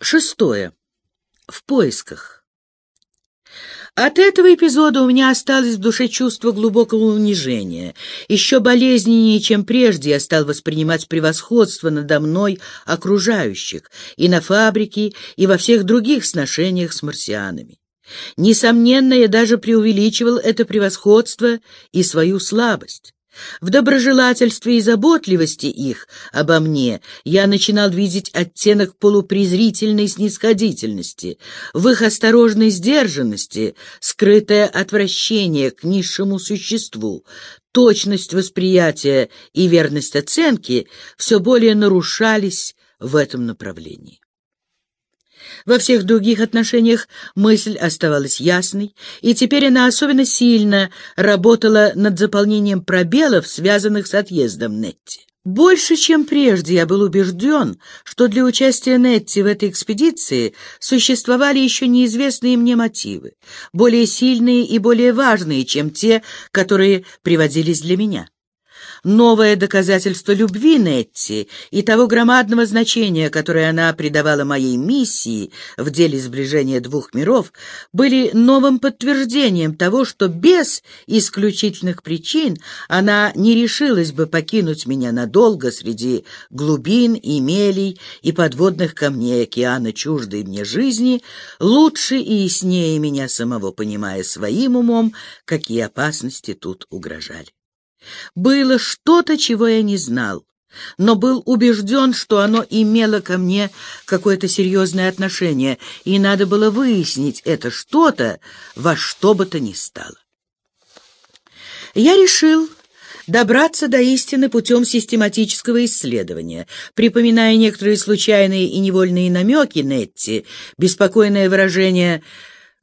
Шестое. В поисках. От этого эпизода у меня осталось в душе чувство глубокого унижения. Еще болезненнее, чем прежде, я стал воспринимать превосходство надо мной окружающих и на фабрике, и во всех других сношениях с марсианами. Несомненно, я даже преувеличивал это превосходство и свою слабость. В доброжелательстве и заботливости их обо мне я начинал видеть оттенок полупрезрительной снисходительности, в их осторожной сдержанности скрытое отвращение к низшему существу, точность восприятия и верность оценки все более нарушались в этом направлении. Во всех других отношениях мысль оставалась ясной, и теперь она особенно сильно работала над заполнением пробелов, связанных с отъездом Нетти. Больше, чем прежде, я был убежден, что для участия Нетти в этой экспедиции существовали еще неизвестные мне мотивы, более сильные и более важные, чем те, которые приводились для меня новое доказательство любви Нетти и того громадного значения, которое она придавала моей миссии в деле сближения двух миров, были новым подтверждением того, что без исключительных причин она не решилась бы покинуть меня надолго среди глубин и мелей и подводных камней океана чуждой мне жизни, лучше и яснее меня самого понимая своим умом, какие опасности тут угрожали. Было что-то, чего я не знал, но был убежден, что оно имело ко мне какое-то серьезное отношение, и надо было выяснить это что-то во что бы то ни стало. Я решил добраться до истины путем систематического исследования, припоминая некоторые случайные и невольные намеки Нетти, беспокойное выражение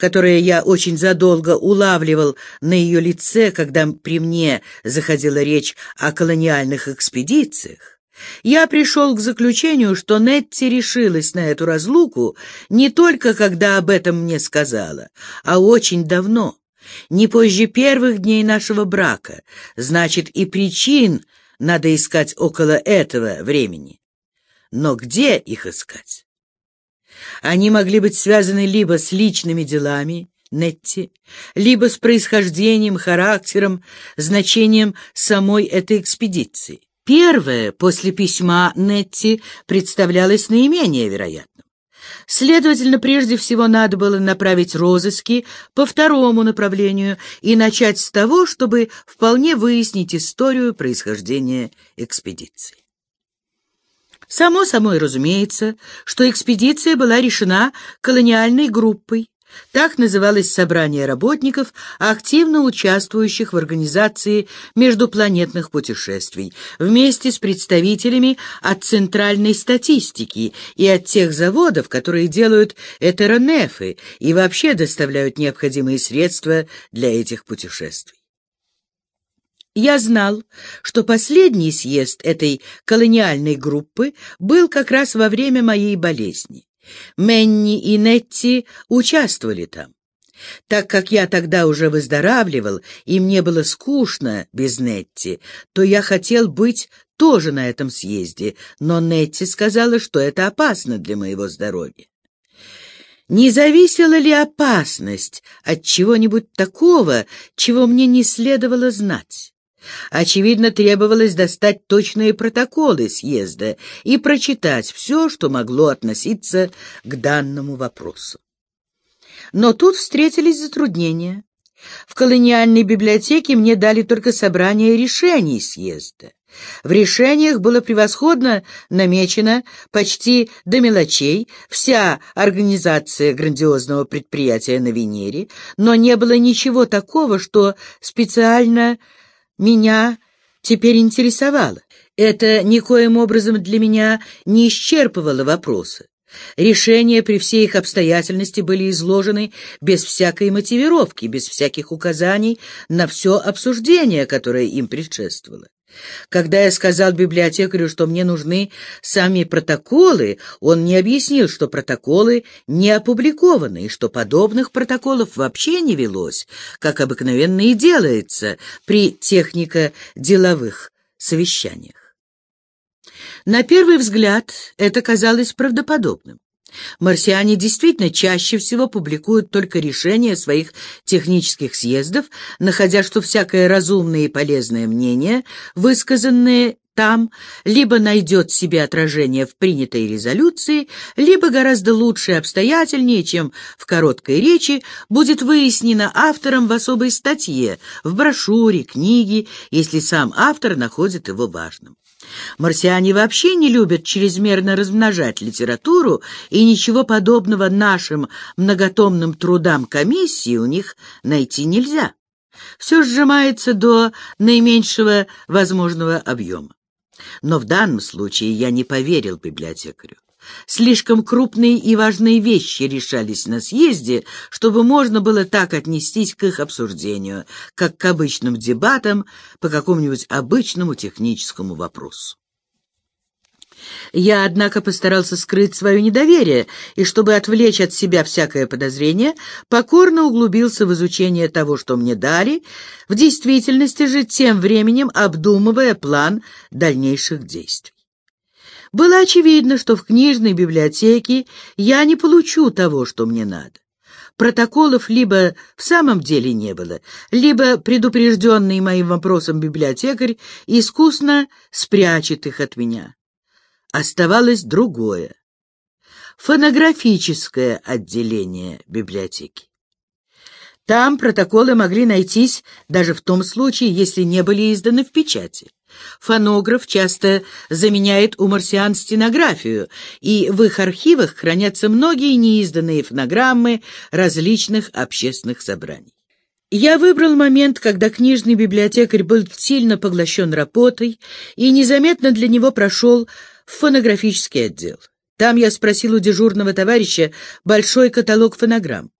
которое я очень задолго улавливал на ее лице, когда при мне заходила речь о колониальных экспедициях, я пришел к заключению, что Нетти решилась на эту разлуку не только когда об этом мне сказала, а очень давно, не позже первых дней нашего брака, значит, и причин надо искать около этого времени. Но где их искать? Они могли быть связаны либо с личными делами Нетти, либо с происхождением, характером, значением самой этой экспедиции. Первое после письма Нетти представлялось наименее вероятным. Следовательно, прежде всего надо было направить розыски по второму направлению и начать с того, чтобы вполне выяснить историю происхождения экспедиции. Само собой разумеется, что экспедиция была решена колониальной группой. Так называлось собрание работников, активно участвующих в организации междупланетных путешествий, вместе с представителями от центральной статистики и от тех заводов, которые делают этеронефы и вообще доставляют необходимые средства для этих путешествий. Я знал, что последний съезд этой колониальной группы был как раз во время моей болезни. Менни и Нетти участвовали там. Так как я тогда уже выздоравливал, и мне было скучно без Нетти, то я хотел быть тоже на этом съезде, но Нетти сказала, что это опасно для моего здоровья. Не зависела ли опасность от чего-нибудь такого, чего мне не следовало знать? Очевидно, требовалось достать точные протоколы съезда и прочитать все, что могло относиться к данному вопросу. Но тут встретились затруднения. В колониальной библиотеке мне дали только собрание решений съезда. В решениях было превосходно намечено почти до мелочей вся организация грандиозного предприятия на Венере, но не было ничего такого, что специально меня теперь интересовало. Это никоим образом для меня не исчерпывало вопроса. Решения при всей их обстоятельности были изложены без всякой мотивировки, без всяких указаний на все обсуждение, которое им предшествовало. Когда я сказал библиотекарю, что мне нужны сами протоколы, он не объяснил, что протоколы не опубликованы, и что подобных протоколов вообще не велось, как обыкновенно и делается при технико-деловых совещаниях. На первый взгляд это казалось правдоподобным. Марсиане действительно чаще всего публикуют только решения своих технических съездов, находя, что всякое разумное и полезное мнение, высказанное там, либо найдет себе отражение в принятой резолюции, либо гораздо лучше и обстоятельнее, чем в короткой речи, будет выяснено автором в особой статье, в брошюре, книге, если сам автор находит его важным. Марсиане вообще не любят чрезмерно размножать литературу, и ничего подобного нашим многотомным трудам комиссии у них найти нельзя. Все сжимается до наименьшего возможного объема. Но в данном случае я не поверил библиотекарю. Слишком крупные и важные вещи решались на съезде, чтобы можно было так отнестись к их обсуждению, как к обычным дебатам по какому-нибудь обычному техническому вопросу. Я, однако, постарался скрыть свое недоверие, и, чтобы отвлечь от себя всякое подозрение, покорно углубился в изучение того, что мне дали, в действительности же тем временем обдумывая план дальнейших действий. Было очевидно, что в книжной библиотеке я не получу того, что мне надо. Протоколов либо в самом деле не было, либо предупрежденный моим вопросом библиотекарь искусно спрячет их от меня. Оставалось другое — фонографическое отделение библиотеки. Там протоколы могли найтись даже в том случае, если не были изданы в печати. Фонограф часто заменяет у марсиан стенографию, и в их архивах хранятся многие неизданные фонограммы различных общественных собраний. Я выбрал момент, когда книжный библиотекарь был сильно поглощен работой, и незаметно для него прошел в фонографический отдел. Там я спросил у дежурного товарища большой каталог фонограмм.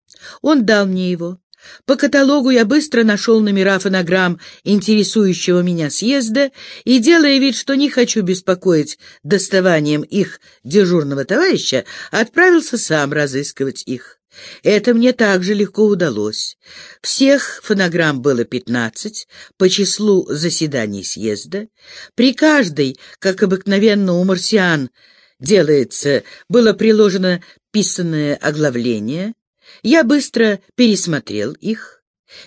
Он дал мне его. По каталогу я быстро нашел номера фонограмм интересующего меня съезда и, делая вид, что не хочу беспокоить доставанием их дежурного товарища, отправился сам разыскивать их. Это мне также легко удалось. Всех фонограмм было пятнадцать по числу заседаний съезда. При каждой, как обыкновенно у марсиан делается, было приложено писанное оглавление, я быстро пересмотрел их.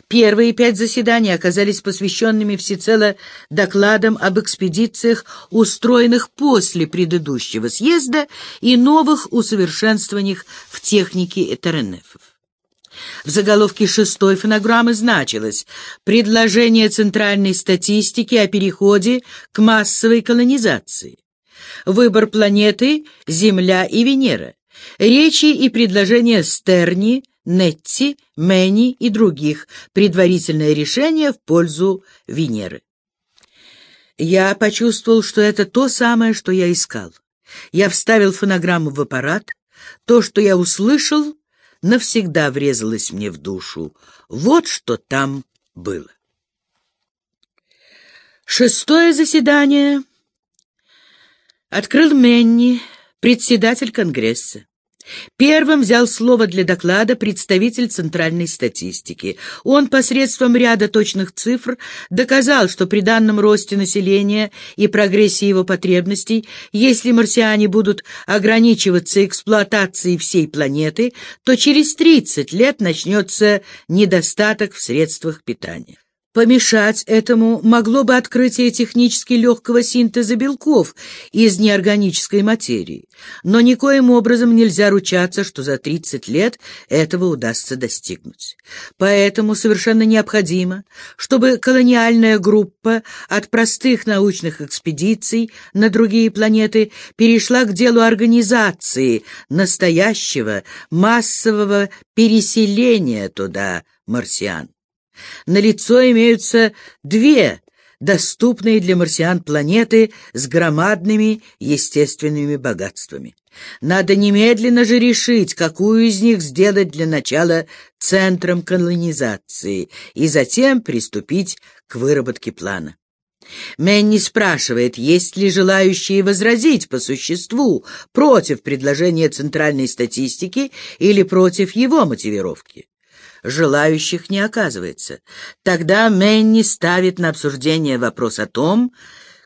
Первые пять заседаний оказались посвященными всецело докладам об экспедициях, устроенных после предыдущего съезда и новых усовершенствованиях в технике Этеренефов. В заголовке шестой фонограммы значилось «Предложение центральной статистики о переходе к массовой колонизации». Выбор планеты — Земля и Венера. Речи и предложения Стерни, Нетти, Мэнни и других. Предварительное решение в пользу Венеры. Я почувствовал, что это то самое, что я искал. Я вставил фонограмму в аппарат. То, что я услышал, навсегда врезалось мне в душу. Вот что там было. Шестое заседание открыл Менни, председатель Конгресса. Первым взял слово для доклада представитель Центральной статистики. Он посредством ряда точных цифр доказал, что при данном росте населения и прогрессии его потребностей, если марсиане будут ограничиваться эксплуатацией всей планеты, то через 30 лет начнется недостаток в средствах питания. Помешать этому могло бы открытие технически легкого синтеза белков из неорганической материи, но никоим образом нельзя ручаться, что за 30 лет этого удастся достигнуть. Поэтому совершенно необходимо, чтобы колониальная группа от простых научных экспедиций на другие планеты перешла к делу организации настоящего массового переселения туда марсиан. На лицо имеются две доступные для марсиан планеты с громадными естественными богатствами. Надо немедленно же решить, какую из них сделать для начала центром колонизации, и затем приступить к выработке плана. Мэнни спрашивает, есть ли желающие возразить по существу против предложения центральной статистики или против его мотивировки желающих не оказывается. Тогда Мэнни ставит на обсуждение вопрос о том,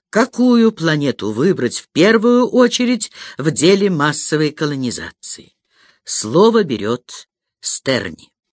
какую планету выбрать в первую очередь в деле массовой колонизации. Слово берет Стерни.